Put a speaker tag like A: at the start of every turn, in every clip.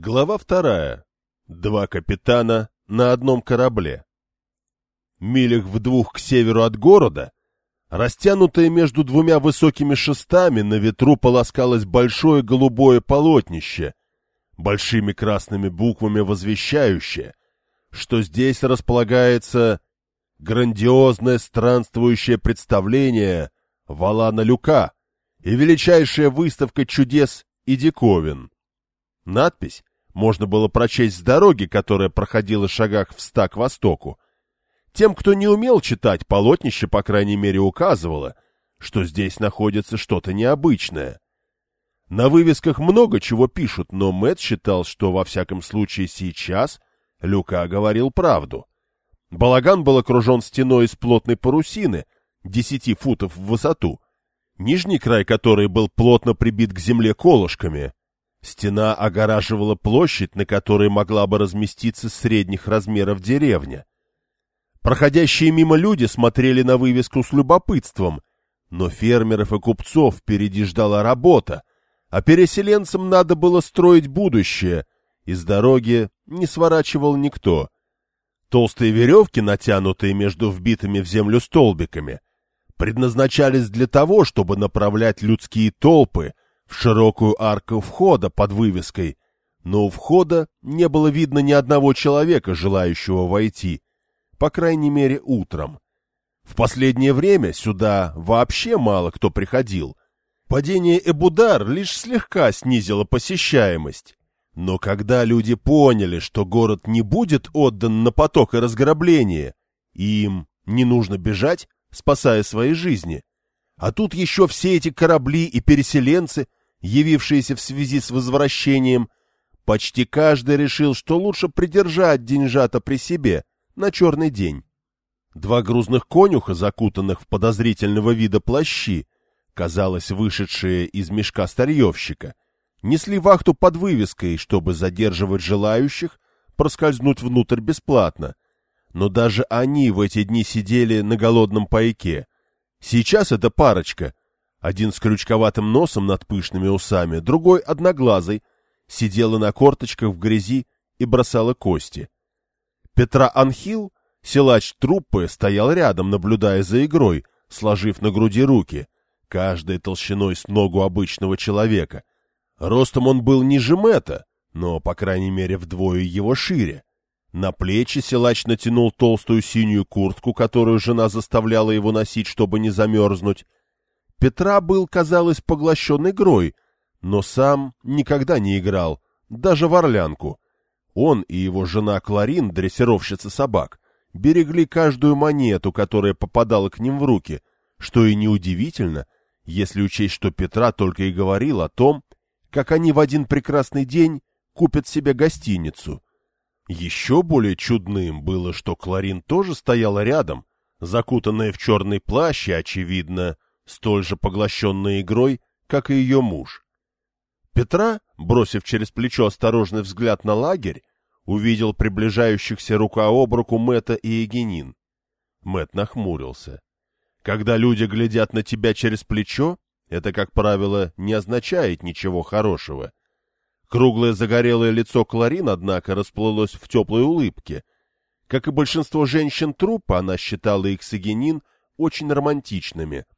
A: Глава вторая. Два капитана на одном корабле. Милях в двух к северу от города, растянутое между двумя высокими шестами, на ветру полоскалось большое голубое полотнище, большими красными буквами возвещающее, что здесь располагается грандиозное странствующее представление Валана Люка и величайшая выставка чудес и диковин. Надпись можно было прочесть с дороги, которая проходила в шагах в ста к востоку. Тем, кто не умел читать, полотнище, по крайней мере, указывало, что здесь находится что-то необычное. На вывесках много чего пишут, но Мэтт считал, что во всяком случае сейчас Люка говорил правду. Балаган был окружен стеной из плотной парусины, десяти футов в высоту, нижний край которой был плотно прибит к земле колышками. Стена огораживала площадь, на которой могла бы разместиться средних размеров деревня. Проходящие мимо люди смотрели на вывеску с любопытством, но фермеров и купцов впереди ждала работа, а переселенцам надо было строить будущее, и с дороги не сворачивал никто. Толстые веревки, натянутые между вбитыми в землю столбиками, предназначались для того, чтобы направлять людские толпы в широкую арку входа под вывеской, но у входа не было видно ни одного человека, желающего войти, по крайней мере утром. В последнее время сюда вообще мало кто приходил. Падение Эбудар лишь слегка снизило посещаемость. Но когда люди поняли, что город не будет отдан на поток и разграбление, им не нужно бежать, спасая свои жизни, а тут еще все эти корабли и переселенцы, явившиеся в связи с возвращением, почти каждый решил, что лучше придержать деньжата при себе на черный день. Два грузных конюха, закутанных в подозрительного вида плащи, казалось, вышедшие из мешка старьевщика, несли вахту под вывеской, чтобы задерживать желающих проскользнуть внутрь бесплатно. Но даже они в эти дни сидели на голодном пайке. Сейчас эта парочка один с крючковатым носом над пышными усами, другой одноглазый, сидела на корточках в грязи и бросала кости. Петра Анхил, силач труппы, стоял рядом, наблюдая за игрой, сложив на груди руки, каждой толщиной с ногу обычного человека. Ростом он был ниже Мэтта, но, по крайней мере, вдвое его шире. На плечи силач натянул толстую синюю куртку, которую жена заставляла его носить, чтобы не замерзнуть, Петра был, казалось, поглощен игрой, но сам никогда не играл, даже в орлянку. Он и его жена Кларин, дрессировщица собак, берегли каждую монету, которая попадала к ним в руки, что и неудивительно, если учесть, что Петра только и говорил о том, как они в один прекрасный день купят себе гостиницу. Еще более чудным было, что Кларин тоже стояла рядом, закутанная в черный плащ и, очевидно, столь же поглощенная игрой, как и ее муж. Петра, бросив через плечо осторожный взгляд на лагерь, увидел приближающихся рука об руку Мэтта и Егенин. Мэт нахмурился. Когда люди глядят на тебя через плечо, это, как правило, не означает ничего хорошего. Круглое загорелое лицо Кларин, однако, расплылось в теплой улыбке. Как и большинство женщин трупа, она считала их с Егенин очень романтичными —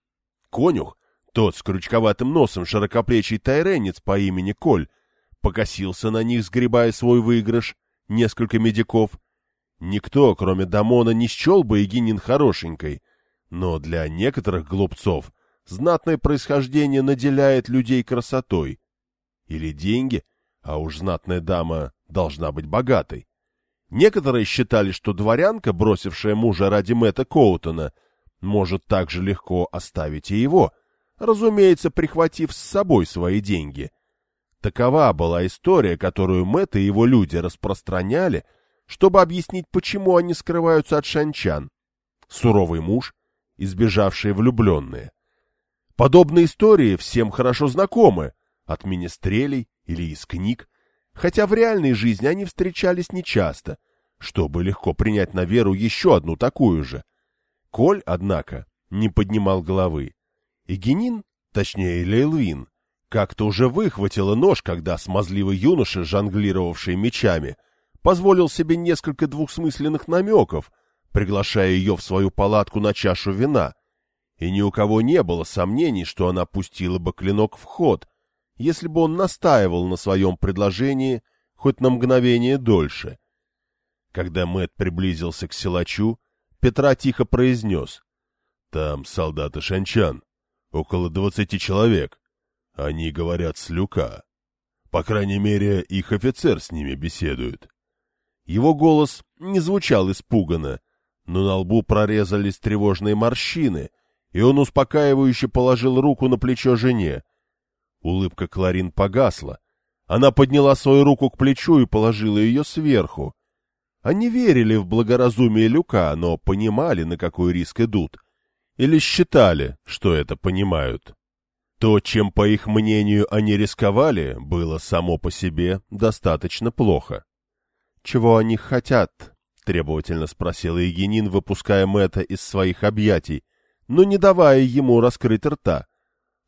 A: Конюх, тот с крючковатым носом широкоплечий тайренец по имени Коль, покосился на них, сгребая свой выигрыш, несколько медиков. Никто, кроме Дамона, не счел бы Егинин хорошенькой, но для некоторых глупцов знатное происхождение наделяет людей красотой. Или деньги, а уж знатная дама должна быть богатой. Некоторые считали, что дворянка, бросившая мужа ради Мэтта Коутона, — может так же легко оставить и его, разумеется, прихватив с собой свои деньги. Такова была история, которую Мэтт и его люди распространяли, чтобы объяснить, почему они скрываются от шанчан. Суровый муж, избежавшие влюбленные. Подобные истории всем хорошо знакомы, от министрелей или из книг, хотя в реальной жизни они встречались нечасто, чтобы легко принять на веру еще одну такую же. Коль, однако, не поднимал головы. И Генин, точнее Лейлвин, как-то уже выхватила нож, когда смазливый юноша, жонглировавший мечами, позволил себе несколько двухсмысленных намеков, приглашая ее в свою палатку на чашу вина, и ни у кого не было сомнений, что она пустила бы клинок в ход, если бы он настаивал на своем предложении хоть на мгновение дольше. Когда Мэт приблизился к силачу, Петра тихо произнес. — Там солдаты шанчан, около двадцати человек. Они говорят с люка. По крайней мере, их офицер с ними беседует. Его голос не звучал испуганно, но на лбу прорезались тревожные морщины, и он успокаивающе положил руку на плечо жене. Улыбка Кларин погасла. Она подняла свою руку к плечу и положила ее сверху. Они верили в благоразумие Люка, но понимали, на какой риск идут. Или считали, что это понимают. То, чем, по их мнению, они рисковали, было само по себе достаточно плохо. — Чего они хотят? — требовательно спросил Егенин, выпуская Мэтта из своих объятий, но не давая ему раскрыть рта.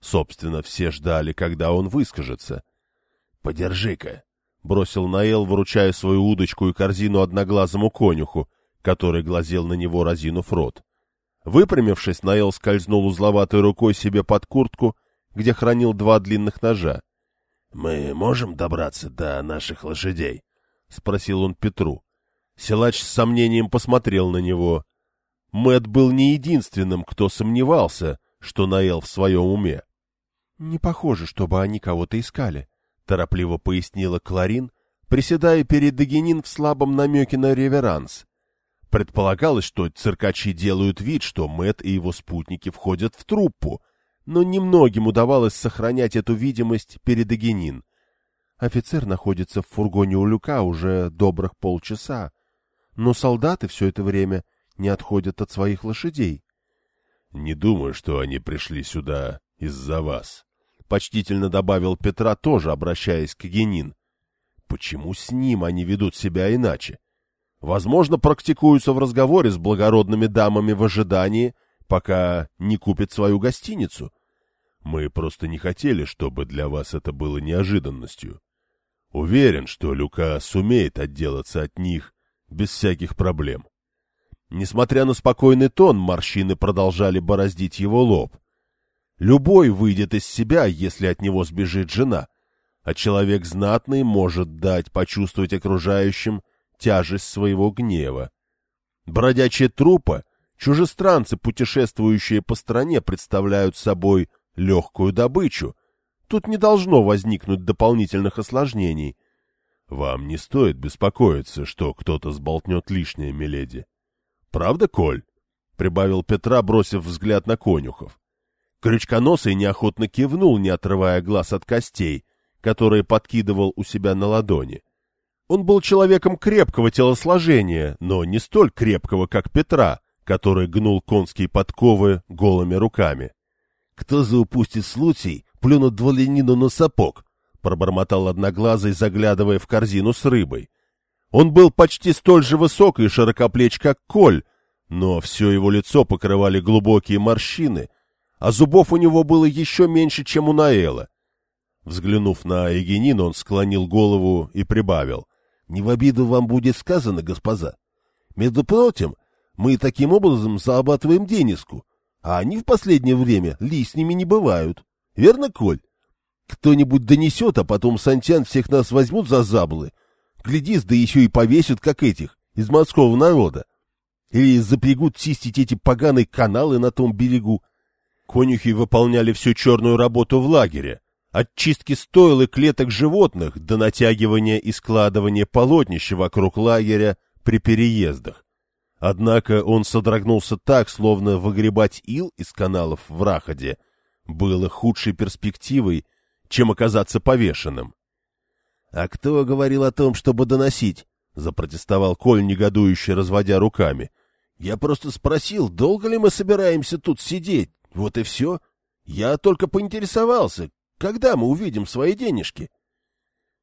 A: Собственно, все ждали, когда он выскажется. — Подержи-ка, — бросил Наэл, вручая свою удочку и корзину одноглазому конюху, который глазел на него, разинув рот. Выпрямившись, Наэл скользнул узловатой рукой себе под куртку, где хранил два длинных ножа. — Мы можем добраться до наших лошадей? — спросил он Петру. Силач с сомнением посмотрел на него. Мэт был не единственным, кто сомневался, что Наэл в своем уме. — Не похоже, чтобы они кого-то искали, — торопливо пояснила Кларин, приседая перед Дагенин в слабом намеке на реверанс. Предполагалось, что циркачи делают вид, что Мэт и его спутники входят в труппу, но немногим удавалось сохранять эту видимость перед Дагенин. Офицер находится в фургоне у люка уже добрых полчаса, но солдаты все это время не отходят от своих лошадей. — Не думаю, что они пришли сюда из-за вас, — почтительно добавил Петра, тоже обращаясь к Генин. — Почему с ним они ведут себя иначе? Возможно, практикуются в разговоре с благородными дамами в ожидании, пока не купят свою гостиницу. Мы просто не хотели, чтобы для вас это было неожиданностью. Уверен, что Люка сумеет отделаться от них без всяких проблем. Несмотря на спокойный тон, морщины продолжали бороздить его лоб. Любой выйдет из себя, если от него сбежит жена, а человек знатный может дать почувствовать окружающим тяжесть своего гнева. Бродячие трупы, чужестранцы, путешествующие по стране, представляют собой легкую добычу. Тут не должно возникнуть дополнительных осложнений. Вам не стоит беспокоиться, что кто-то сболтнет лишнее, миледи. Правда, Коль? — прибавил Петра, бросив взгляд на конюхов. Крючконосый неохотно кивнул, не отрывая глаз от костей, которые подкидывал у себя на ладони. Он был человеком крепкого телосложения, но не столь крепкого, как Петра, который гнул конские подковы голыми руками. — Кто заупустит случай, плюнут дволенину на сапог, — пробормотал одноглазый, заглядывая в корзину с рыбой. Он был почти столь же высок и широкоплеч, как Коль, но все его лицо покрывали глубокие морщины, а зубов у него было еще меньше, чем у Наэла. Взглянув на Егенин, он склонил голову и прибавил. — Не в обиду вам будет сказано, госпожа. Между прочим, мы таким образом зарабатываем денежку, а они в последнее время лишними не бывают. Верно, Коль? Кто-нибудь донесет, а потом Сантян всех нас возьмут за заблы Глядись, да еще и повесят, как этих, из морского народа. Или запрягут чистить эти поганые каналы на том берегу. Конюхи выполняли всю черную работу в лагере. От чистки стойл и клеток животных до натягивания и складывания полотнища вокруг лагеря при переездах. Однако он содрогнулся так, словно выгребать ил из каналов в Раходе было худшей перспективой, чем оказаться повешенным. «А кто говорил о том, чтобы доносить?» — запротестовал Коль, негодующе разводя руками. «Я просто спросил, долго ли мы собираемся тут сидеть? Вот и все. Я только поинтересовался, когда мы увидим свои денежки?»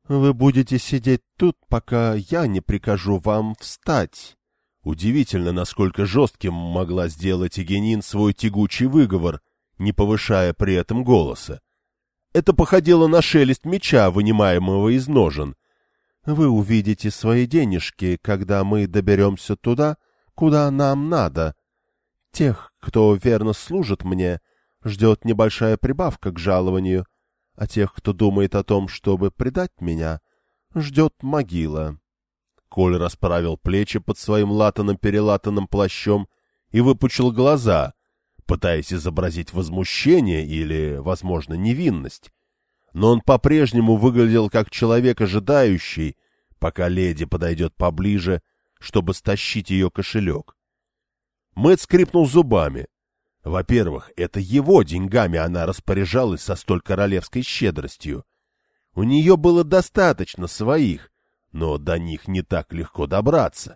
A: «Вы будете сидеть тут, пока я не прикажу вам встать». Удивительно, насколько жестким могла сделать Егенин свой тягучий выговор, не повышая при этом голоса. Это походило на шелест меча, вынимаемого из ножен.
B: Вы увидите свои денежки, когда мы доберемся туда, куда нам надо. Тех, кто верно служит мне, ждет небольшая прибавка к жалованию, а тех, кто думает о том, чтобы предать меня, ждет могила.
A: Коль расправил плечи под своим латаным-перелатанным плащом и выпучил глаза, пытаясь изобразить возмущение или, возможно, невинность. Но он по-прежнему выглядел как человек, ожидающий, пока леди подойдет поближе, чтобы стащить ее кошелек. Мэтт скрипнул зубами. Во-первых, это его деньгами она распоряжалась со столь королевской щедростью. У нее было достаточно своих, но до них не так легко добраться.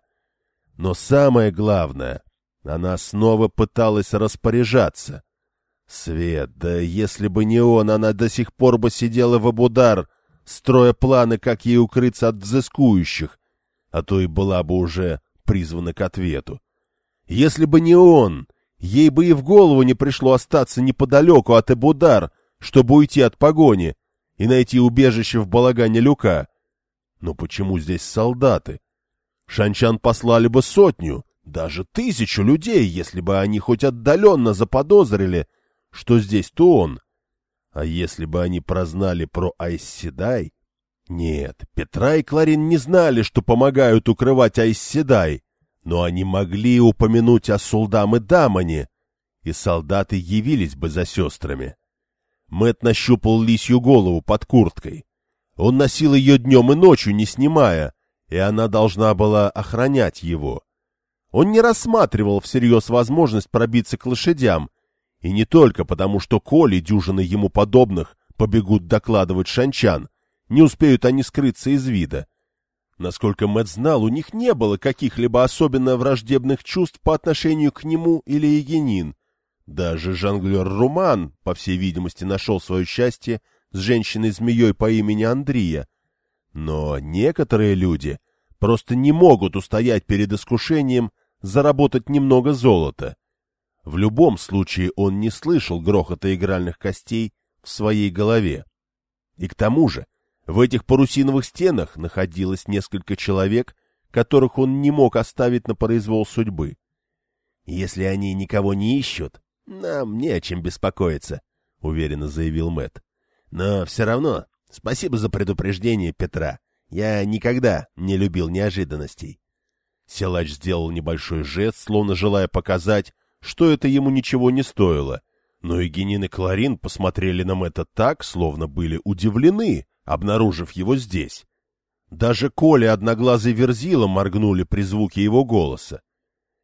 A: Но самое главное, она снова пыталась распоряжаться. Свет, да если бы не он, она до сих пор бы сидела в Абудар, строя планы, как ей укрыться от взыскующих, а то и была бы уже призвана к ответу. Если бы не он, ей бы и в голову не пришло остаться неподалеку от Эбудар, чтобы уйти от погони и найти убежище в балагане Люка. Но почему здесь солдаты? Шанчан послали бы сотню, даже тысячу людей, если бы они хоть отдаленно заподозрили, что здесь-то он. А если бы они прознали про Айсседай? Нет, Петра и Кларин не знали, что помогают укрывать Айсседай, но они могли упомянуть о Сулдам и Дамане, и солдаты явились бы за сестрами. Мэт нащупал лисью голову под курткой. Он носил ее днем и ночью, не снимая, и она должна была охранять его. Он не рассматривал всерьез возможность пробиться к лошадям, и не только потому, что Коли, дюжины ему подобных, побегут докладывать шанчан, не успеют они скрыться из вида. Насколько Мэтт знал, у них не было каких-либо особенно враждебных чувств по отношению к нему или Егенин. Даже жонглер Руман, по всей видимости, нашел свое счастье с женщиной-змеей по имени Андрия. Но некоторые люди просто не могут устоять перед искушением заработать немного золота. В любом случае он не слышал грохота игральных костей в своей голове. И к тому же, в этих парусиновых стенах находилось несколько человек, которых он не мог оставить на произвол судьбы. «Если они никого не ищут, нам не о чем беспокоиться», — уверенно заявил Мэт. «Но все равно спасибо за предупреждение Петра. Я никогда не любил неожиданностей. Силач сделал небольшой жест, словно желая показать, что это ему ничего не стоило. Но и Генин и Кларин посмотрели на это так, словно были удивлены, обнаружив его здесь. Даже Коля Одноглазый Верзила моргнули при звуке его голоса.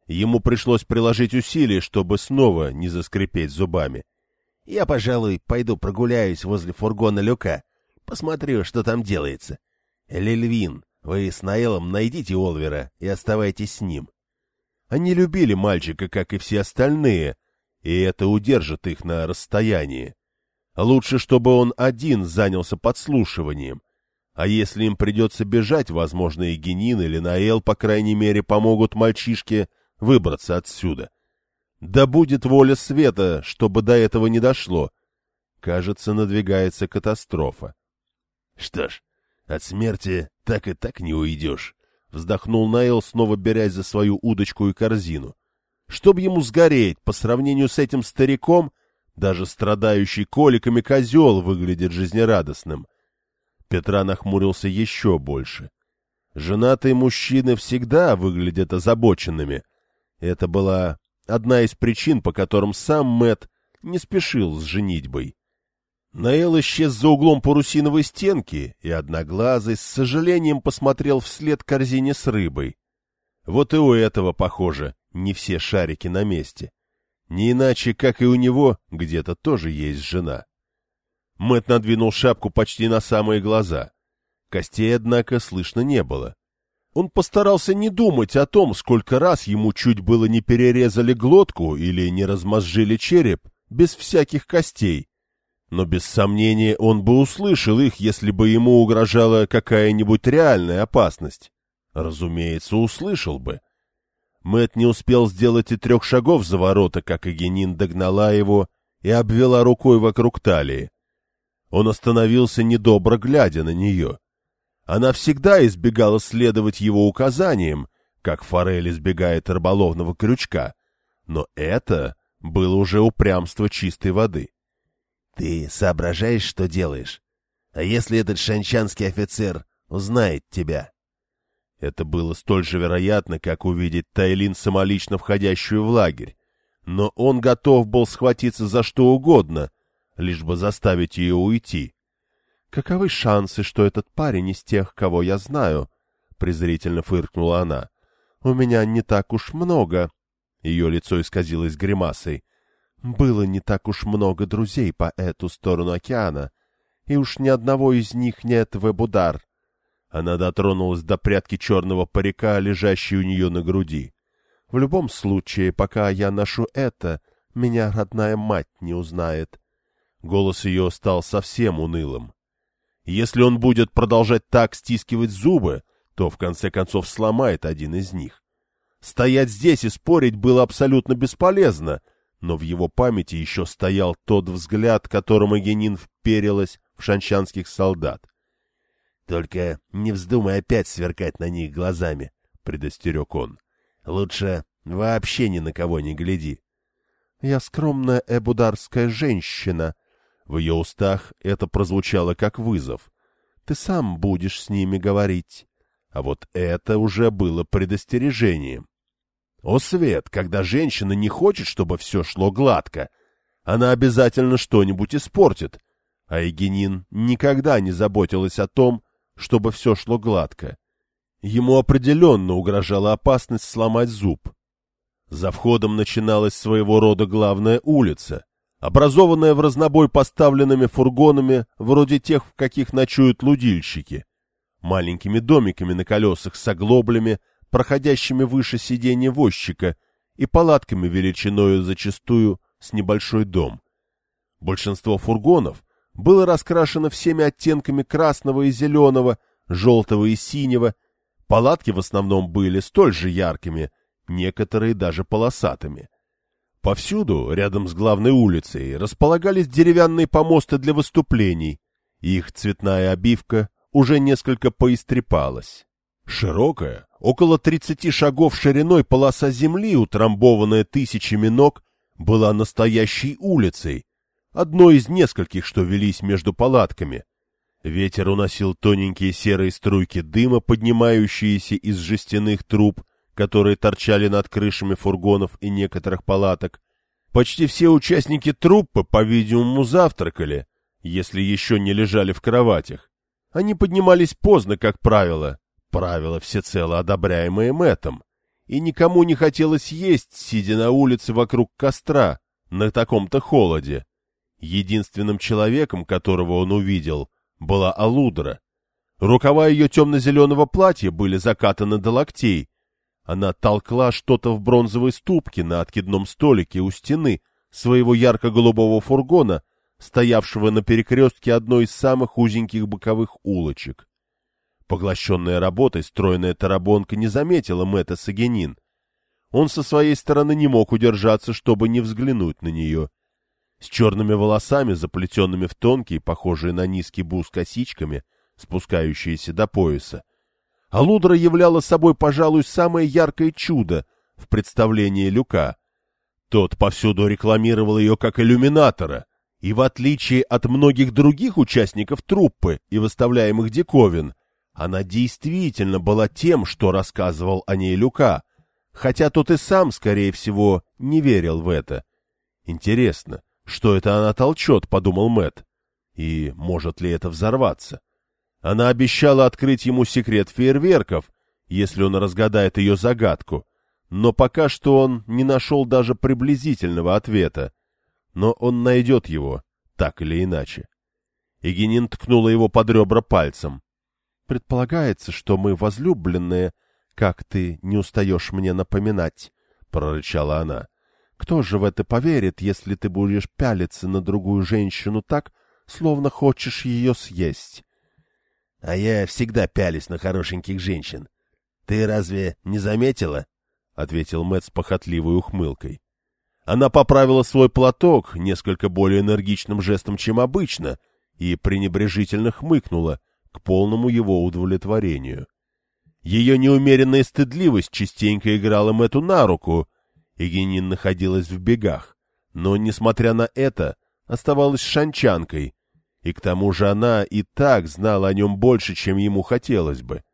A: Ему пришлось приложить усилия, чтобы снова не заскрипеть зубами. — Я, пожалуй, пойду прогуляюсь возле фургона Люка. Посмотрю, что там делается. Лильвин, вы с Наэлом найдите Олвера и оставайтесь с ним. Они любили мальчика, как и все остальные, и это удержит их на расстоянии. Лучше, чтобы он один занялся подслушиванием. А если им придется бежать, возможно, и Генин или Наэл, по крайней мере, помогут мальчишке выбраться отсюда. Да будет воля света, чтобы до этого не дошло. Кажется, надвигается катастрофа. Что ж, от смерти так и так не уйдешь, — вздохнул Найл, снова берясь за свою удочку и корзину. Чтоб ему сгореть, по сравнению с этим стариком, даже страдающий коликами козел выглядит жизнерадостным. Петра нахмурился еще больше. Женатые мужчины всегда выглядят озабоченными. Это была одна из причин, по которым сам Мэт не спешил с женитьбой. Наэл исчез за углом парусиновой стенки, и Одноглазый с сожалением посмотрел вслед корзине с рыбой. Вот и у этого, похоже, не все шарики на месте. Не иначе, как и у него, где-то тоже есть жена. Мэт надвинул шапку почти на самые глаза. Костей, однако, слышно не было. Он постарался не думать о том, сколько раз ему чуть было не перерезали глотку или не размозжили череп без всяких костей, но без сомнения он бы услышал их, если бы ему угрожала какая-нибудь реальная опасность. Разумеется, услышал бы. Мэт не успел сделать и трех шагов за ворота, как Агенин догнала его и обвела рукой вокруг талии. Он остановился недобро, глядя на нее. Она всегда избегала следовать его указаниям, как форель избегает рыболовного крючка. Но это было уже упрямство чистой воды.
C: — Ты соображаешь, что делаешь? А если этот шанчанский офицер узнает тебя?
A: Это было столь же вероятно, как увидеть Тайлин самолично входящую в лагерь. Но он готов был схватиться за что угодно, лишь бы заставить ее уйти.
B: — Каковы шансы, что этот парень из тех, кого я знаю? — презрительно фыркнула она. — У меня не так уж много. Ее лицо исказилось гримасой. Было не так уж много друзей по эту сторону океана, и уж ни одного из них нет в Эбудар.
A: Она дотронулась до прядки черного парика, лежащей у нее на груди.
B: В любом случае, пока я ношу это, меня родная мать не узнает.
A: Голос ее стал совсем унылым. Если он будет продолжать так стискивать зубы, то в конце концов сломает один из них. Стоять здесь и спорить было абсолютно бесполезно, но в его памяти еще стоял тот взгляд, которым Агенин вперилась в шанчанских солдат.
C: Только не вздумай опять сверкать на них глазами, — предостерег он. — Лучше вообще ни на кого не гляди.
B: — Я скромная эбударская женщина.
A: В ее устах это прозвучало как вызов. Ты сам будешь с ними говорить. А вот это уже было предостережением. О, Свет, когда женщина не хочет, чтобы все шло гладко, она обязательно что-нибудь испортит. А Егенин никогда не заботилась о том, чтобы все шло гладко. Ему определенно угрожала опасность сломать зуб. За входом начиналась своего рода главная улица, образованная в разнобой поставленными фургонами, вроде тех, в каких ночуют лудильщики, маленькими домиками на колесах с оглоблями, проходящими выше сиденья возчика, и палатками величиною зачастую с небольшой дом. Большинство фургонов было раскрашено всеми оттенками красного и зеленого, желтого и синего. Палатки в основном были столь же яркими, некоторые даже полосатыми. Повсюду, рядом с главной улицей, располагались деревянные помосты для выступлений. Их цветная обивка уже несколько поистрепалась. Широкая, около тридцати шагов шириной полоса земли, утрамбованная тысячами ног, была настоящей улицей, одной из нескольких, что велись между палатками. Ветер уносил тоненькие серые струйки дыма, поднимающиеся из жестяных труб, которые торчали над крышами фургонов и некоторых палаток. Почти все участники труппы, по-видимому, завтракали, если еще не лежали в кроватях. Они поднимались поздно, как правило, правило всецело одобряемое Мэттом, и никому не хотелось есть, сидя на улице вокруг костра, на таком-то холоде. Единственным человеком, которого он увидел, была Алудра. Рукава ее темно-зеленого платья были закатаны до локтей. Она толкла что-то в бронзовой ступке на откидном столике у стены своего ярко-голубого фургона, стоявшего на перекрестке одной из самых узеньких боковых улочек. Поглощенная работой, стройная тарабонка не заметила Мэтта Сагенин. Он со своей стороны не мог удержаться, чтобы не взглянуть на нее — с черными волосами, заплетенными в тонкие, похожие на низкий бус косичками, спускающиеся до пояса. Алудра являла собой, пожалуй, самое яркое чудо в представлении Люка. Тот повсюду рекламировал ее как иллюминатора, и в отличие от многих других участников труппы и выставляемых диковин, она действительно была тем, что рассказывал о ней Люка, хотя тот и сам, скорее всего, не верил в это. Интересно, что это она толчет, подумал Мэт. И может ли это взорваться? Она обещала открыть ему секрет фейерверков, если он разгадает ее загадку, но пока что он не нашел даже приблизительного ответа. Но он найдет его, так или иначе. Игенин ткнула его под ребра пальцем. — Предполагается, что мы возлюбленные, как ты не устаешь мне напоминать, — прорычала она. Кто же в это поверит, если ты будешь пялиться на другую женщину так, словно хочешь ее съесть?
C: — А я всегда пялюсь на хорошеньких женщин. Ты разве не заметила? — ответил Мэтт с похотливой ухмылкой.
A: Она поправила свой платок несколько более энергичным жестом, чем обычно, и пренебрежительно хмыкнула к полному его удовлетворению. Ее неумеренная стыдливость частенько играла Мэту на руку, и Генин находилась в бегах, но, несмотря на это, оставалась шанчанкой, и к тому же она и так знала о нем больше, чем ему хотелось бы.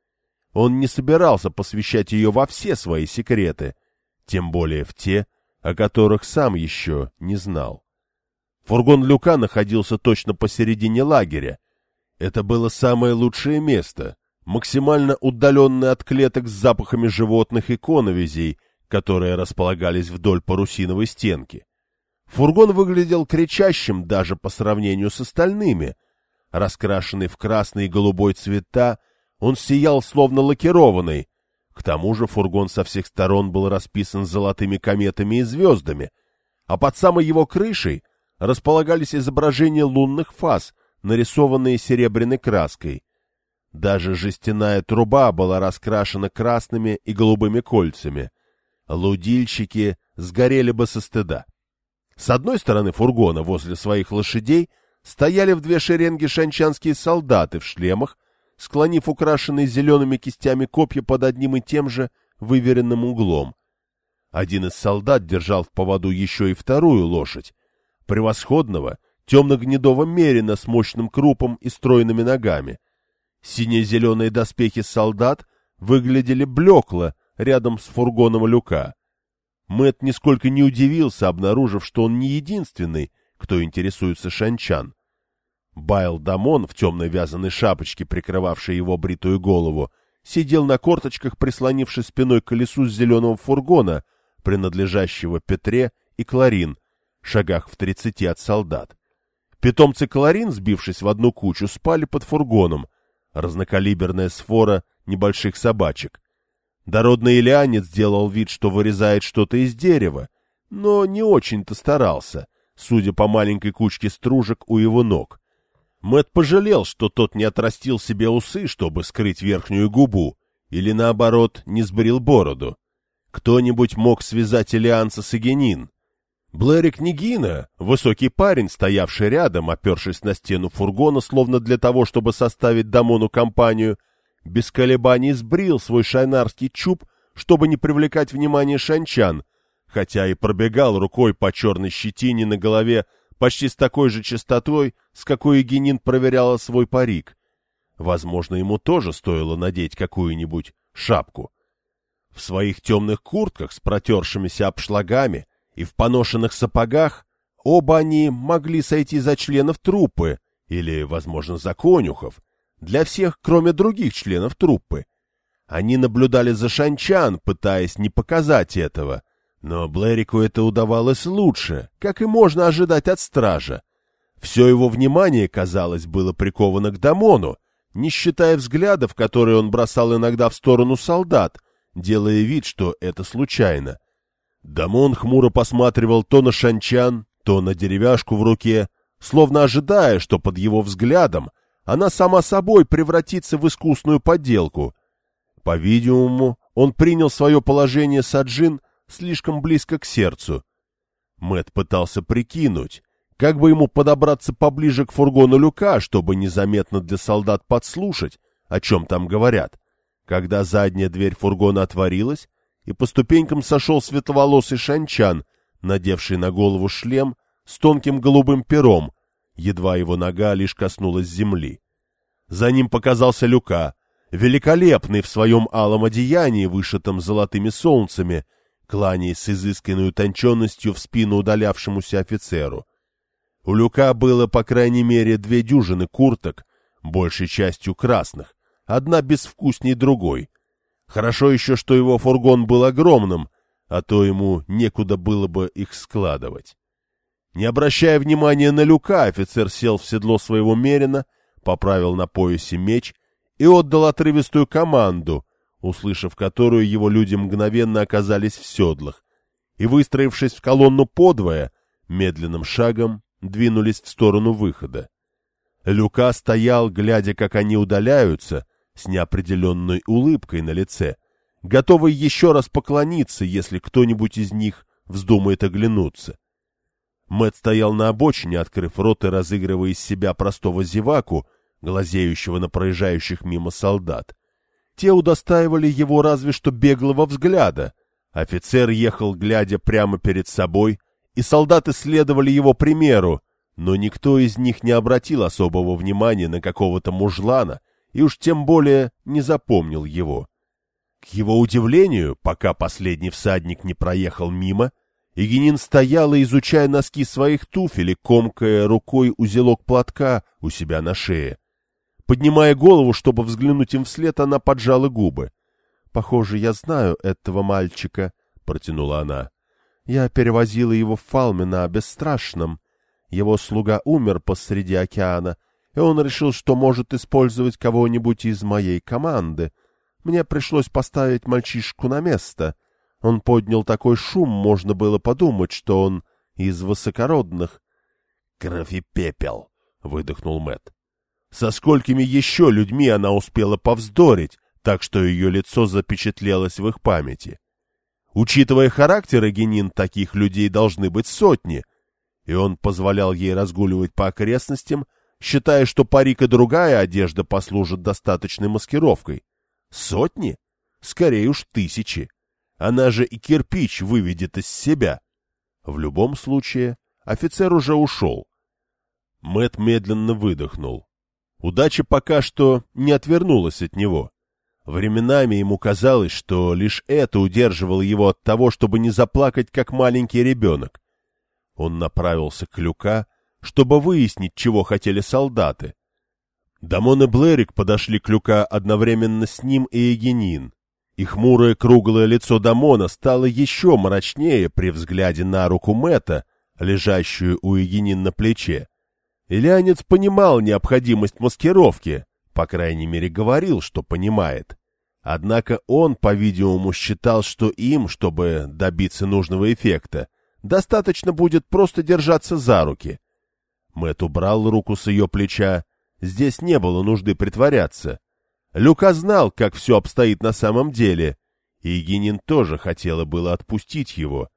A: Он не собирался посвящать ее во все свои секреты, тем более в те, о которых сам еще не знал. Фургон Люка находился точно посередине лагеря. Это было самое лучшее место, максимально удаленное от клеток с запахами животных и коновизей, которые располагались вдоль парусиновой стенки. Фургон выглядел кричащим даже по сравнению с остальными. Раскрашенный в красный и голубой цвета, он сиял словно лакированный. К тому же фургон со всех сторон был расписан золотыми кометами и звездами, а под самой его крышей располагались изображения лунных фаз, нарисованные серебряной краской. Даже жестяная труба была раскрашена красными и голубыми кольцами. Лудильщики сгорели бы со стыда. С одной стороны фургона возле своих лошадей стояли в две шеренги шанчанские солдаты в шлемах, склонив украшенные зелеными кистями копья под одним и тем же выверенным углом. Один из солдат держал в поводу еще и вторую лошадь, превосходного, темно-гнедого мерина с мощным крупом и стройными ногами. Сине-зеленые доспехи солдат выглядели блекло рядом с фургоном люка. Мэт нисколько не удивился, обнаружив, что он не единственный, кто интересуется Шанчан. Байл Дамон в темной вязаной шапочке, прикрывавшей его бритую голову, сидел на корточках, прислонившись спиной к колесу с зеленого фургона, принадлежащего Петре и Кларин, шагах в тридцати от солдат. Питомцы Кларин, сбившись в одну кучу, спали под фургоном, разнокалиберная сфора небольших собачек. Дородный Илианец сделал вид, что вырезает что-то из дерева, но не очень-то старался, судя по маленькой кучке стружек у его ног. Мэт пожалел, что тот не отрастил себе усы, чтобы скрыть верхнюю губу, или, наоборот, не сбрил бороду. Кто-нибудь мог связать Илианца с Игенин. Блэрик Нигина, высокий парень, стоявший рядом, опершись на стену фургона, словно для того, чтобы составить Дамону компанию, без колебаний сбрил свой шайнарский чуб, чтобы не привлекать внимание шанчан, хотя и пробегал рукой по черной щетине на голове почти с такой же частотой, с какой Егенин проверяла свой парик. Возможно, ему тоже стоило надеть какую-нибудь шапку. В своих темных куртках с протершимися обшлагами и в поношенных сапогах оба они могли сойти за членов труппы или, возможно, за конюхов, для всех, кроме других членов труппы. Они наблюдали за Шанчан, пытаясь не показать этого, но Блэрику это удавалось лучше, как и можно ожидать от стража. Все его внимание, казалось, было приковано к Дамону, не считая взглядов, которые он бросал иногда в сторону солдат, делая вид, что это случайно. Дамон хмуро посматривал то на Шанчан, то на деревяшку в руке, словно ожидая, что под его взглядом она сама собой превратится в искусную подделку. По-видимому, он принял свое положение Саджин слишком близко к сердцу. Мэт пытался прикинуть, как бы ему подобраться поближе к фургону Люка, чтобы незаметно для солдат подслушать, о чем там говорят. Когда задняя дверь фургона отворилась, и по ступенькам сошел светловолосый шанчан, надевший на голову шлем с тонким голубым пером, едва его нога лишь коснулась земли. За ним показался Люка, великолепный в своем алом одеянии, вышитом золотыми солнцами, кланяясь с изысканной утонченностью в спину удалявшемуся офицеру. У Люка было, по крайней мере, две дюжины курток, большей частью красных, одна безвкусней другой. Хорошо еще, что его фургон был огромным, а то ему некуда было бы их складывать. Не обращая внимания на Люка, офицер сел в седло своего мерина, поправил на поясе меч и отдал отрывистую команду, услышав которую его люди мгновенно оказались в седлах, и, выстроившись в колонну подвое, медленным шагом двинулись в сторону выхода. Люка стоял, глядя, как они удаляются, с неопределенной улыбкой на лице, готовый еще раз поклониться, если кто-нибудь из них вздумает оглянуться. Мэт стоял на обочине, открыв рот и разыгрывая из себя простого зеваку, глазеющего на проезжающих мимо солдат. Те удостаивали его разве что беглого взгляда. Офицер ехал, глядя прямо перед собой, и солдаты следовали его примеру, но никто из них не обратил особого внимания на какого-то мужлана и уж тем более не запомнил его. К его удивлению, пока последний всадник не проехал мимо, Игенин стояла, изучая носки своих туфель комкая рукой узелок платка у себя на шее. Поднимая голову, чтобы взглянуть им вслед, она поджала губы. — Похоже, я знаю этого мальчика, — протянула она. — Я перевозила его в Фалме на Бесстрашном. Его слуга умер посреди океана, и он решил, что может использовать кого-нибудь из моей команды. Мне пришлось поставить мальчишку на место — он поднял такой шум, можно было подумать, что он из высокородных. — Кровь и пепел! — выдохнул Мэт. Со сколькими еще людьми она успела повздорить, так что ее лицо запечатлелось в их памяти. Учитывая характер Эгенин, таких людей должны быть сотни, и он позволял ей разгуливать по окрестностям, считая, что парик и другая одежда послужат достаточной маскировкой. Сотни? Скорее уж тысячи. Она же и кирпич выведет из себя. В любом случае, офицер уже ушел. Мэт медленно выдохнул. Удача пока что не отвернулась от него. Временами ему казалось, что лишь это удерживало его от того, чтобы не заплакать, как маленький ребенок. Он направился к люка, чтобы выяснить, чего хотели солдаты. Дамон и Блэрик подошли к люка одновременно с ним и Егенин и хмурое круглое лицо Дамона стало еще мрачнее при взгляде на руку Мэтта, лежащую у Егинин на плече. Ильянец понимал необходимость маскировки, по крайней мере говорил, что понимает. Однако он, по-видимому, считал, что им, чтобы добиться нужного эффекта, достаточно будет просто держаться за руки. Мэт убрал руку с ее плеча, здесь не было нужды притворяться. Люка знал, как все обстоит на самом деле, и Егинин тоже хотела было отпустить его.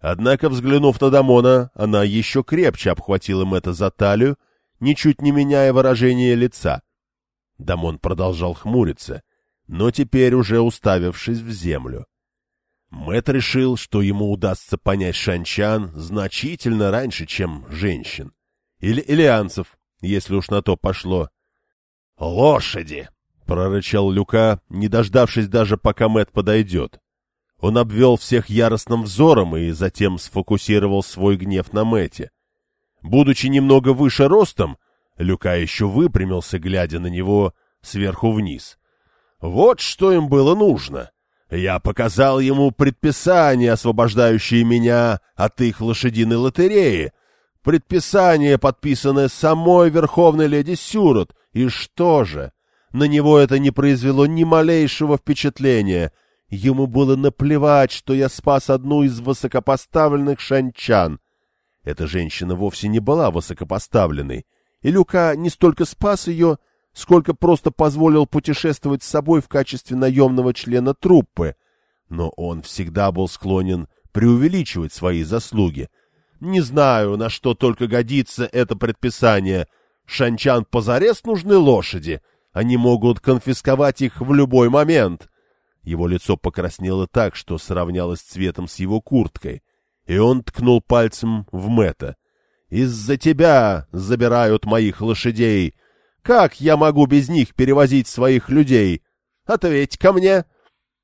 A: Однако, взглянув на Дамона, она еще крепче обхватила Мэтта за талию, ничуть не меняя выражение лица. Дамон продолжал хмуриться, но теперь уже уставившись в землю. Мэт решил, что ему удастся понять шанчан значительно раньше, чем женщин. Или элианцев, если уж на то пошло. «Лошади!» Прорычал Люка, не дождавшись даже, пока Мэт подойдет. Он обвел всех яростным взором и затем сфокусировал свой гнев на Мэте. Будучи немного выше ростом, Люка еще выпрямился, глядя на него сверху вниз. Вот что им было нужно. Я показал ему предписание, освобождающее меня от их лошадиной лотереи. Предписание, подписанное самой Верховной Леди Сюрот. И что же? На него это не произвело ни малейшего впечатления. Ему было наплевать, что я спас одну из высокопоставленных шанчан. Эта женщина вовсе не была высокопоставленной, и Люка не столько спас ее, сколько просто позволил путешествовать с собой в качестве наемного члена труппы. Но он всегда был склонен преувеличивать свои заслуги. Не знаю, на что только годится это предписание. Шанчан позарез нужны лошади — они могут конфисковать их в любой момент. Его лицо покраснело так, что сравнялось цветом с его курткой, и он ткнул пальцем в Мэтта. «Из-за тебя забирают моих лошадей. Как я могу без них перевозить своих людей? Ответь ко мне!»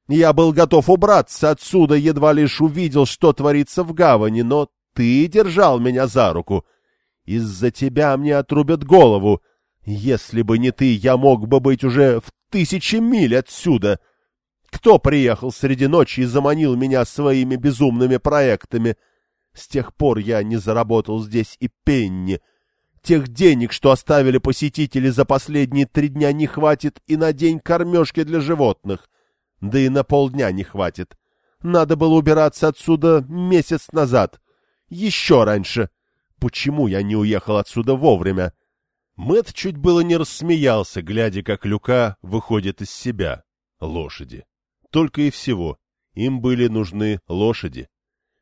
A: Я был готов убраться отсюда, едва лишь увидел, что творится в гавани, но ты держал меня за руку. Из-за тебя мне отрубят голову, если бы не ты, я мог бы быть уже в тысячи миль отсюда. Кто приехал среди ночи и заманил меня своими безумными проектами? С тех пор я не заработал здесь и пенни. Тех денег, что оставили посетители за последние три дня, не хватит и на день кормежки для животных. Да и на полдня не хватит. Надо было убираться отсюда месяц назад. Еще раньше. Почему я не уехал отсюда вовремя? — Мэт чуть было не рассмеялся, глядя, как Люка выходит из себя. Лошади. Только и всего. Им были нужны лошади.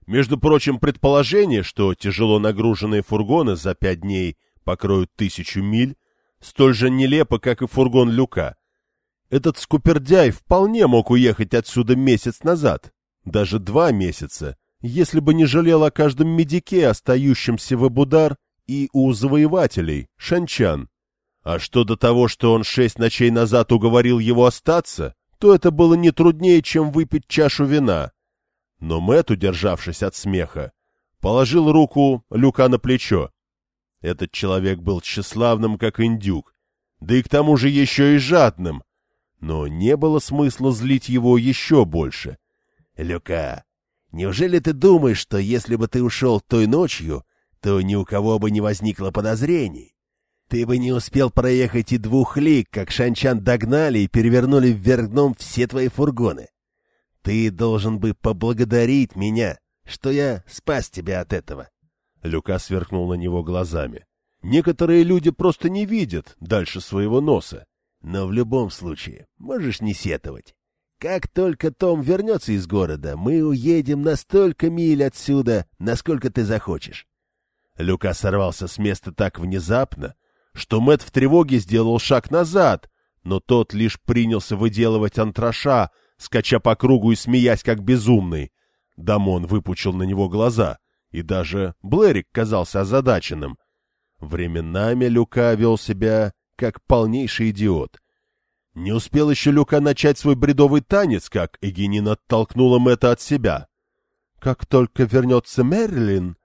A: Между прочим, предположение, что тяжело нагруженные фургоны за пять дней покроют тысячу миль, столь же нелепо, как и фургон Люка. Этот скупердяй вполне мог уехать отсюда месяц назад, даже два месяца, если бы не жалел о каждом медике, остающемся в Абудар и у завоевателей, шанчан. А что до того, что он шесть ночей назад уговорил его остаться, то это было не труднее, чем выпить чашу вина. Но Мэт, удержавшись от смеха, положил руку Люка на плечо. Этот человек был тщеславным, как индюк, да и к тому же еще и жадным. Но не было смысла злить его еще больше.
C: — Люка, неужели ты думаешь, что если бы ты ушел той ночью, то ни у кого бы не возникло подозрений? Ты бы не успел проехать и двух лиг, как шанчан догнали и перевернули вверх дном все твои фургоны. Ты должен бы поблагодарить меня, что я спас тебя от этого.
A: Люка сверкнул на него глазами. Некоторые люди просто не видят дальше своего носа.
C: Но в любом случае, можешь не сетовать. Как только Том вернется из города, мы уедем на столько миль отсюда, насколько ты захочешь.
A: Люка сорвался с места так внезапно, что Мэт в тревоге сделал шаг назад, но тот лишь принялся выделывать антраша, скача по кругу и смеясь как безумный. Дамон выпучил на него глаза, и даже Блэрик казался озадаченным. Временами Люка вел себя как полнейший идиот. Не успел еще Люка начать свой бредовый танец, как Эгенин оттолкнула Мэтта от себя. «Как только вернется Мерлин,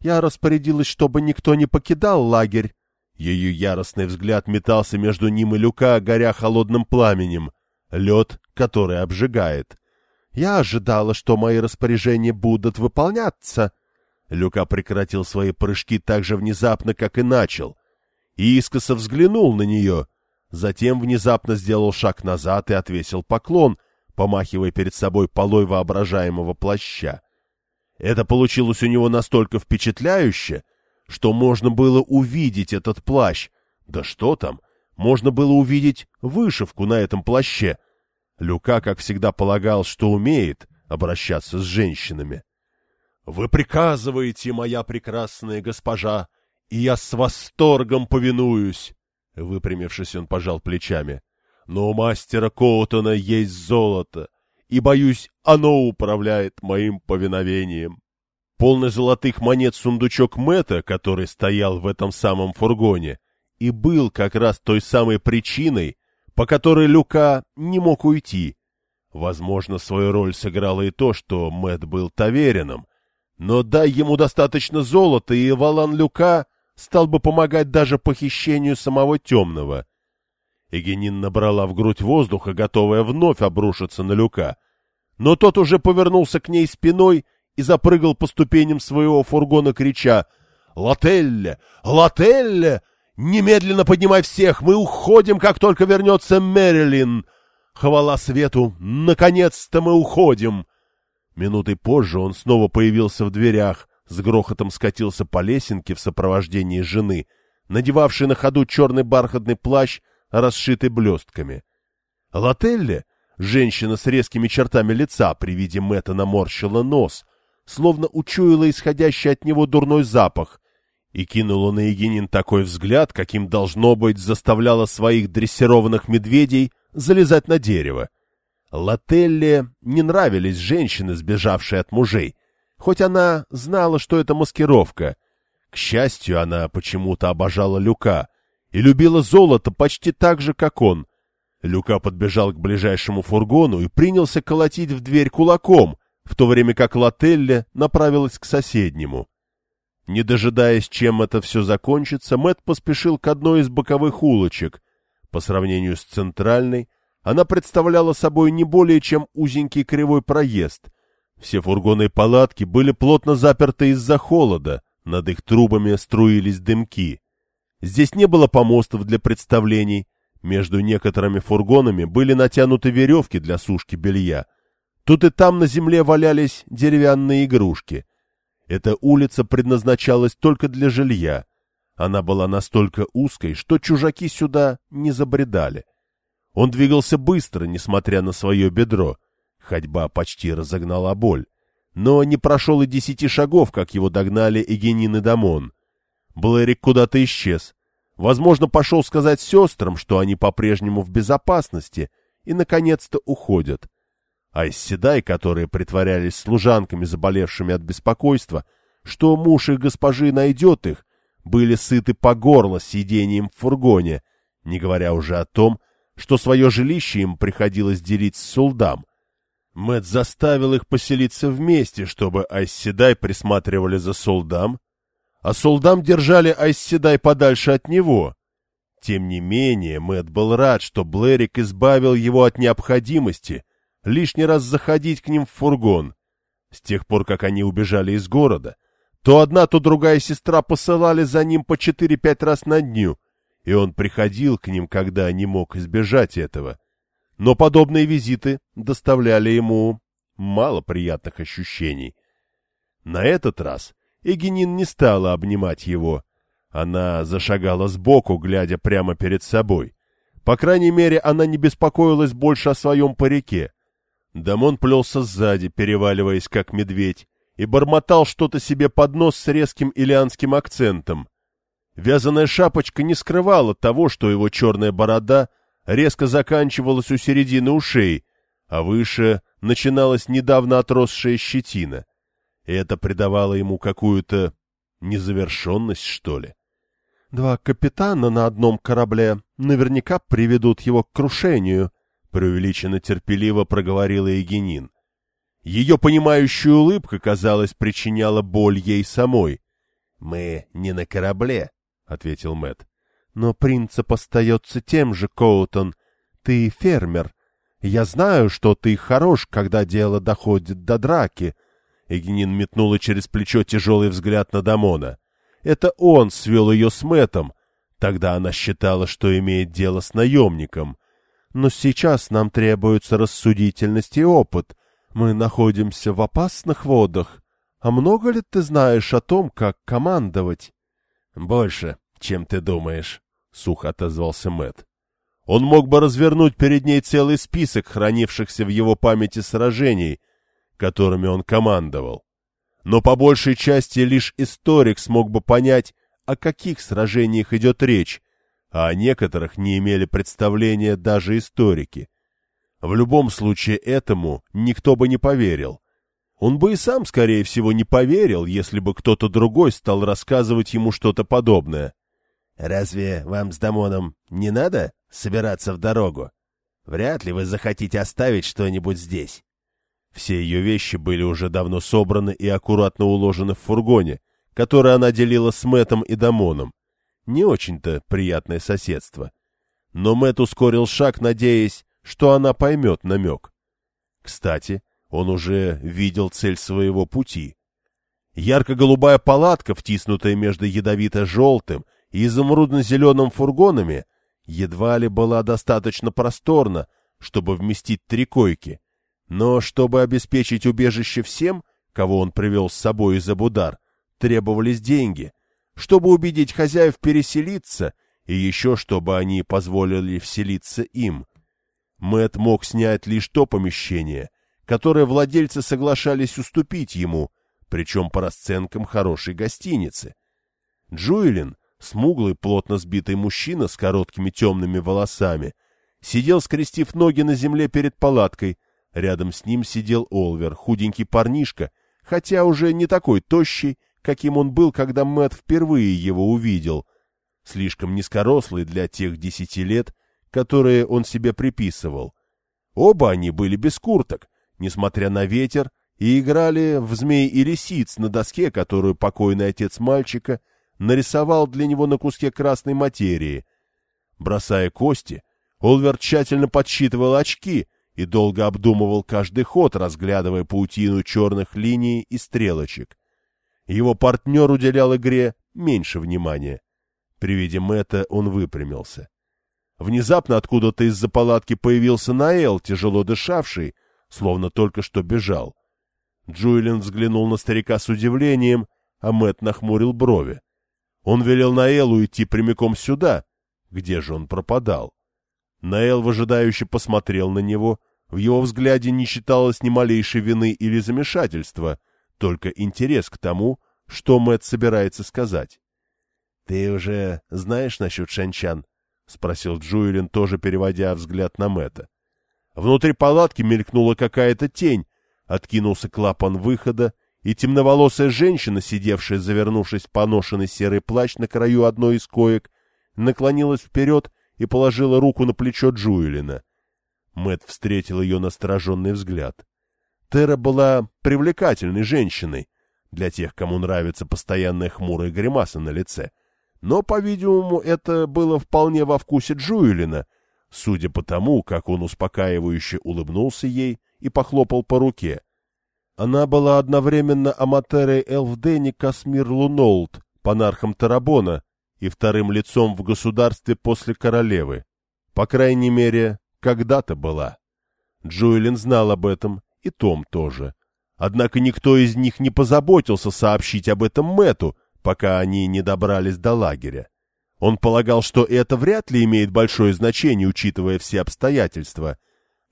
A: я распорядилась, чтобы никто не покидал лагерь». Ее яростный взгляд метался между ним и Люка, горя холодным пламенем лед, который обжигает. Я ожидала, что мои распоряжения будут выполняться. Люка прекратил свои прыжки так же внезапно, как и начал, и искоса взглянул на нее, затем внезапно сделал шаг назад и отвесил поклон, помахивая перед собой полой воображаемого плаща. Это получилось у него настолько впечатляюще, что можно было увидеть этот плащ. Да что там, можно было увидеть вышивку на этом плаще. Люка, как всегда, полагал, что умеет обращаться с женщинами. — Вы приказываете, моя прекрасная госпожа, и я с восторгом повинуюсь. Выпрямившись, он пожал плечами. — Но у мастера Коутона есть золото, и, боюсь, оно управляет моим повиновением. Полный золотых монет сундучок Мэтта, который стоял в этом самом фургоне, и был как раз той самой причиной, по которой Люка не мог уйти. Возможно, свою роль сыграло и то, что Мэт был таверином, но дай ему достаточно золота, и Валан Люка стал бы помогать даже похищению самого темного. Эгенин набрала в грудь воздуха, готовая вновь обрушиться на Люка, но тот уже повернулся к ней спиной и запрыгал по ступеням своего фургона, крича «Лотелле! Лотелле!» Немедленно поднимай всех, мы уходим, как только вернется Мэрилин. Хвала свету, наконец-то мы уходим. Минутой позже он снова появился в дверях, с грохотом скатился по лесенке в сопровождении жены, надевавшей на ходу черный бархатный плащ, расшитый блестками. Лотелле, женщина с резкими чертами лица, при виде Мэтта наморщила нос, словно учуяла исходящий от него дурной запах, и кинула на Егинин такой взгляд, каким, должно быть, заставляла своих дрессированных медведей залезать на дерево. Лателле не нравились женщины, сбежавшие от мужей, хоть она знала, что это маскировка. К счастью, она почему-то обожала Люка и любила золото почти так же, как он. Люка подбежал к ближайшему фургону и принялся колотить в дверь кулаком, в то время как Лателле направилась к соседнему. Не дожидаясь, чем это все закончится, Мэт поспешил к одной из боковых улочек. По сравнению с центральной, она представляла собой не более чем узенький кривой проезд. Все фургоны и палатки были плотно заперты из-за холода, над их трубами струились дымки. Здесь не было помостов для представлений, между некоторыми фургонами были натянуты веревки для сушки белья. Тут и там на земле валялись деревянные игрушки — эта улица предназначалась только для жилья. Она была настолько узкой, что чужаки сюда не забредали. Он двигался быстро, несмотря на свое бедро. Ходьба почти разогнала боль. но не прошел и десяти шагов, как его догнали Эгенин и Дамон. Блэрик куда-то исчез. Возможно, пошел сказать сестрам, что они по-прежнему в безопасности и, наконец-то, уходят. А из которые притворялись служанками, заболевшими от беспокойства, что муж их госпожи найдет их, были сыты по горло сидением в фургоне, не говоря уже о том, что свое жилище им приходилось делить с Сулдам. Мэт заставил их поселиться вместе, чтобы Айсседай присматривали за Сулдам, а Сулдам держали Айсседай подальше от него. Тем не менее, Мэт был рад, что Блэрик избавил его от необходимости лишний раз заходить к ним в фургон. С тех пор, как они убежали из города, то одна, то другая сестра посылали за ним по четыре-пять раз на дню, и он приходил к ним, когда не мог избежать этого. Но подобные визиты доставляли ему мало приятных ощущений. На этот раз Эгенин не стала обнимать его. Она зашагала сбоку, глядя прямо перед собой. По крайней мере, она не беспокоилась больше о своем парике. Дамон плелся сзади, переваливаясь как медведь, и бормотал что-то себе под нос с резким илианским акцентом. Вязаная шапочка не скрывала того, что его черная борода резко заканчивалась у середины ушей, а выше начиналась недавно отросшая щетина. И это придавало ему какую-то незавершенность, что ли.
B: Два капитана на одном корабле наверняка приведут его к крушению,
A: преувеличенно терпеливо проговорила Егенин. Ее понимающая улыбка, казалось, причиняла боль ей самой. — Мы не на корабле, — ответил Мэт.
B: Но принцип остается тем же, Коутон. Ты фермер. Я знаю, что ты хорош, когда дело доходит до драки.
A: Эгенин метнула через плечо тяжелый взгляд на Дамона. Это он свел ее с Мэтом. Тогда она считала, что имеет дело с наемником.
B: Но сейчас нам требуется рассудительность и опыт. Мы находимся в опасных водах. А много ли ты знаешь о том, как командовать?
A: — Больше, чем ты думаешь сухо отозвался Мэт. Он мог бы развернуть перед ней целый список хранившихся в его памяти сражений, которыми он командовал. Но по большей части лишь историк смог бы понять, о каких сражениях идет речь, а о некоторых не имели представления даже историки. В любом случае этому никто бы не поверил. Он бы и сам, скорее всего, не поверил, если бы кто-то другой стал рассказывать ему что-то подобное. Разве вам с Дамоном не надо собираться в дорогу? Вряд ли вы захотите оставить что-нибудь здесь. Все ее вещи были уже давно собраны и аккуратно уложены в фургоне, который она делила с Мэтом и Дамоном. Не очень-то приятное соседство. Но Мэт ускорил шаг, надеясь, что она поймет намек. Кстати, он уже видел цель своего пути. Ярко-голубая палатка, втиснутая между ядовито-желтым и изумрудно-зеленым фургонами едва ли была достаточно просторна, чтобы вместить три койки, но чтобы обеспечить убежище всем, кого он привел с собой из Абудар, требовались деньги, чтобы убедить хозяев переселиться и еще чтобы они позволили вселиться им. Мэт мог снять лишь то помещение, которое владельцы соглашались уступить ему, причем по расценкам хорошей гостиницы. Джуэлин Смуглый, плотно сбитый мужчина с короткими темными волосами сидел, скрестив ноги на земле перед палаткой. Рядом с ним сидел Олвер, худенький парнишка, хотя уже не такой тощий, каким он был, когда Мэт впервые его увидел. Слишком низкорослый для тех десяти лет, которые он себе приписывал. Оба они были без курток, несмотря на ветер, и играли в змей и лисиц на доске, которую покойный отец мальчика — нарисовал для него на куске красной материи. Бросая кости, Олвер тщательно подсчитывал очки и долго обдумывал каждый ход, разглядывая паутину черных линий и стрелочек. Его партнер уделял игре меньше внимания. При виде Мэтта он выпрямился. Внезапно откуда-то из-за палатки появился Наэл, тяжело дышавший, словно только что бежал. Джуэлин взглянул на старика с удивлением, а Мэтт нахмурил брови. Он велел Наэлу идти прямиком сюда. Где же он пропадал? Наэл выжидающе посмотрел на него, В его взгляде не считалось ни малейшей вины или замешательства, только интерес к тому, что Мэт собирается сказать.
C: — Ты уже знаешь насчет Шанчан?
A: — спросил Джуэлин, тоже переводя взгляд на Мэтта. Внутри палатки мелькнула какая-то тень, откинулся клапан выхода, и темноволосая женщина, сидевшая, завернувшись в поношенный серый плащ на краю одной из коек, наклонилась вперед и положила руку на плечо Джуэлина. Мэт встретил ее настороженный взгляд. Тера была привлекательной женщиной, для тех, кому нравится постоянная хмурая гримаса на лице. Но, по-видимому, это было вполне во вкусе Джуэлина, судя по тому, как он успокаивающе улыбнулся ей и похлопал по руке. Она была одновременно Аматерой Элфдени Касмир Лунолд, панархом Тарабона, и вторым лицом в государстве после королевы. По крайней мере, когда-то была. Джуэлин знал об этом, и Том тоже. Однако никто из них не позаботился сообщить об этом Мэту, пока они не добрались до лагеря. Он полагал, что это вряд ли имеет большое значение, учитывая все обстоятельства.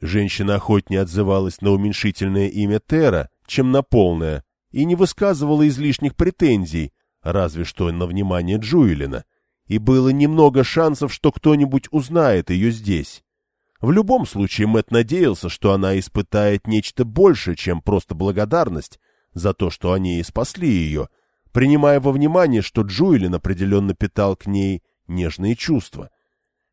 A: Женщина охотнее отзывалась на уменьшительное имя Тера, чем на полное, и не высказывала излишних претензий, разве что на внимание Джуэлина, и было немного шансов, что кто-нибудь узнает ее здесь. В любом случае Мэт надеялся, что она испытает нечто большее, чем просто благодарность за то, что они и спасли ее, принимая во внимание, что Джуэлин определенно питал к ней нежные чувства.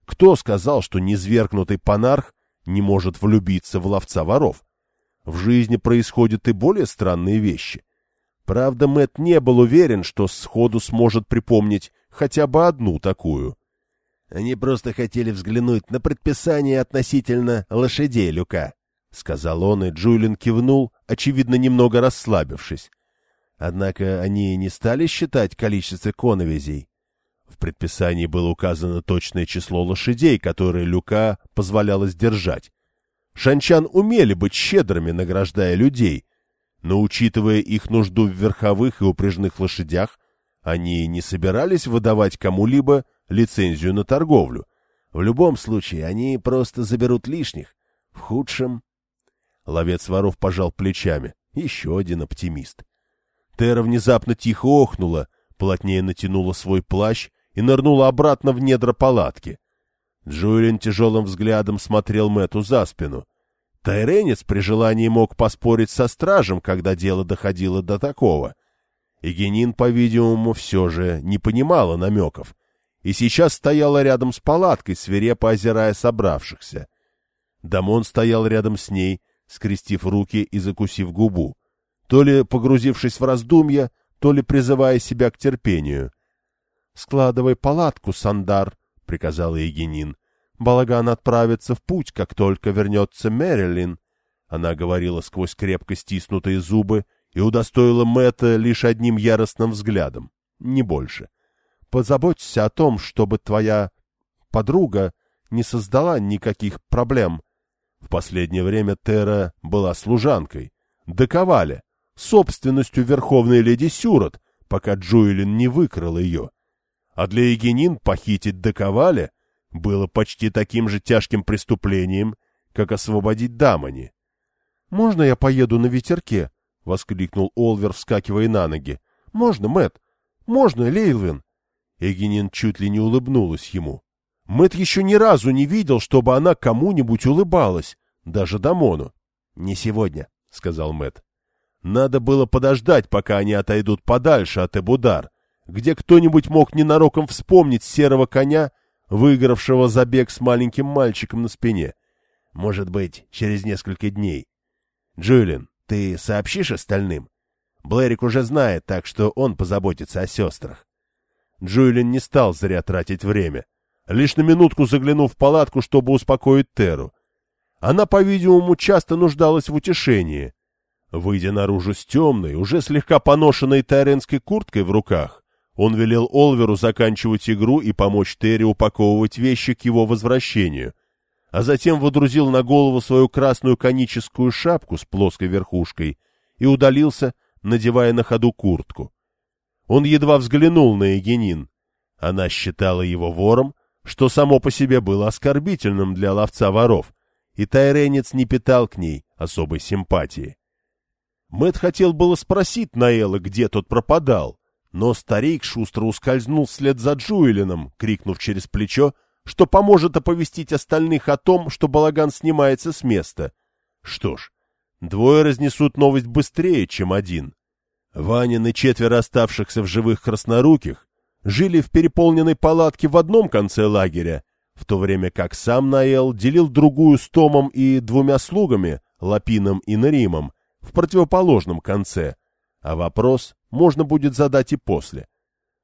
A: Кто сказал, что низвергнутый панарх не может влюбиться в ловца воров? В жизни происходят и более странные вещи. Правда, Мэт не был уверен, что сходу сможет припомнить хотя бы одну такую.
C: Они просто хотели взглянуть на предписание относительно лошадей Люка, — сказал он, и Джулин кивнул, очевидно, немного расслабившись. Однако они не стали считать количество коновизей.
A: В предписании было указано точное число лошадей, которые Люка позволялось держать. Шанчан умели быть щедрыми, награждая людей, но, учитывая их нужду в верховых и упряжных лошадях, они не собирались выдавать кому-либо лицензию на торговлю. В любом случае, они просто заберут лишних. В худшем... Ловец воров пожал плечами. Еще один оптимист. Тера внезапно тихо охнула, плотнее натянула свой плащ и нырнула обратно в недра палатки. Джуэлин тяжелым взглядом смотрел Мэту за спину. Тайренец при желании мог поспорить со стражем, когда дело доходило до такого. Игенин, по-видимому, все же не понимала намеков и сейчас стояла рядом с палаткой, свирепо озирая собравшихся. Дамон стоял рядом с ней, скрестив руки и закусив губу, то ли погрузившись в раздумья, то ли призывая себя к терпению. — Складывай палатку, Сандар, — приказал Егенин. — Балаган отправится в путь, как только вернется Мэрилин. Она говорила сквозь крепко стиснутые зубы и удостоила Мэтта лишь одним яростным взглядом, не больше. — позаботься о том, чтобы твоя подруга не создала никаких проблем. В последнее время Тера была служанкой, доковали, собственностью верховной леди Сюрот, пока Джуэлин не выкрал ее. А для Егенин похитить доковали было почти таким же тяжким преступлением, как освободить Дамани. — Можно я поеду на ветерке? — воскликнул Олвер, вскакивая на ноги. — Можно, Мэт. Можно, Лейлвин. Эгенин чуть ли не улыбнулась ему. Мэт еще ни разу не видел, чтобы она кому-нибудь улыбалась, даже Дамону. — Не сегодня, — сказал Мэт. Надо было подождать, пока они отойдут подальше от Эбудар, где кто-нибудь мог ненароком вспомнить серого коня, выигравшего забег с маленьким мальчиком на спине. Может быть, через несколько дней. Джулиан, ты сообщишь остальным? Блэрик уже знает, так что он позаботится о сестрах. Джуэлин не стал зря тратить время, лишь на минутку заглянув в палатку, чтобы успокоить Теру. Она, по-видимому, часто нуждалась в утешении. Выйдя наружу с темной, уже слегка поношенной тайренской курткой в руках, он велел Олверу заканчивать игру и помочь Терри упаковывать вещи к его возвращению, а затем водрузил на голову свою красную коническую шапку с плоской верхушкой и удалился, надевая на ходу куртку. Он едва взглянул на Егенин. Она считала его вором, что само по себе было оскорбительным для ловца воров, и тайренец не питал к ней особой симпатии. Мэт хотел было спросить Наэла, где тот пропадал, но старик шустро ускользнул вслед за Джуэлином, крикнув через плечо, что поможет оповестить остальных о том, что балаган снимается с места. Что ж, двое разнесут новость быстрее, чем один. Ванин и четверо оставшихся в живых красноруких жили в переполненной палатке в одном конце лагеря, в то время как сам Наэл делил другую с Томом и двумя слугами, Лапином и Наримом, в противоположном конце, а вопрос можно будет задать и после.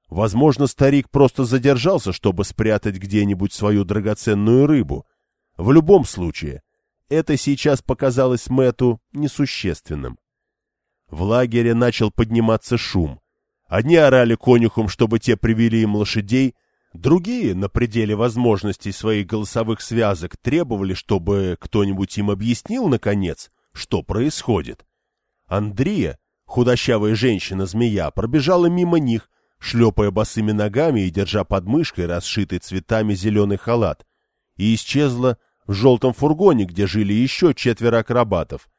A: Возможно, старик просто задержался, чтобы спрятать где-нибудь свою драгоценную рыбу. В любом случае, это сейчас показалось Мэту несущественным. В лагере начал подниматься шум. Одни орали конюхам, чтобы те привели им лошадей, другие, на пределе возможностей своих голосовых связок, требовали, чтобы кто-нибудь им объяснил, наконец, что происходит. Андрия, худощавая женщина-змея, пробежала мимо них, шлепая босыми ногами и держа под мышкой расшитый цветами зеленый халат, и исчезла в желтом фургоне, где жили еще четверо акробатов.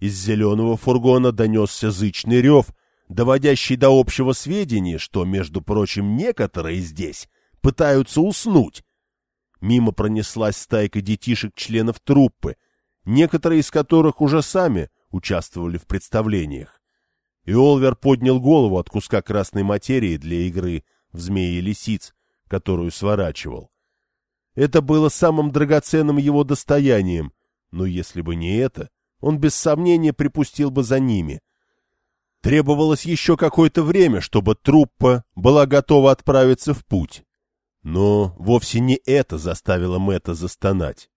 A: Из зеленого фургона донесся зычный рев, доводящий до общего сведения, что, между прочим, некоторые здесь пытаются уснуть. Мимо пронеслась стайка детишек-членов труппы, некоторые из которых уже сами участвовали в представлениях. И Олвер поднял голову от куска красной материи для игры в змеи и лисиц, которую сворачивал. Это было самым драгоценным его достоянием, но если бы не это, он без сомнения припустил бы за ними. Требовалось еще какое-то время, чтобы труппа была готова отправиться в путь. Но вовсе не это заставило Мэтта застонать.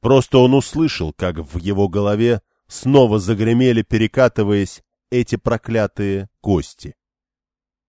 A: Просто он услышал, как в его голове снова загремели, перекатываясь, эти проклятые кости.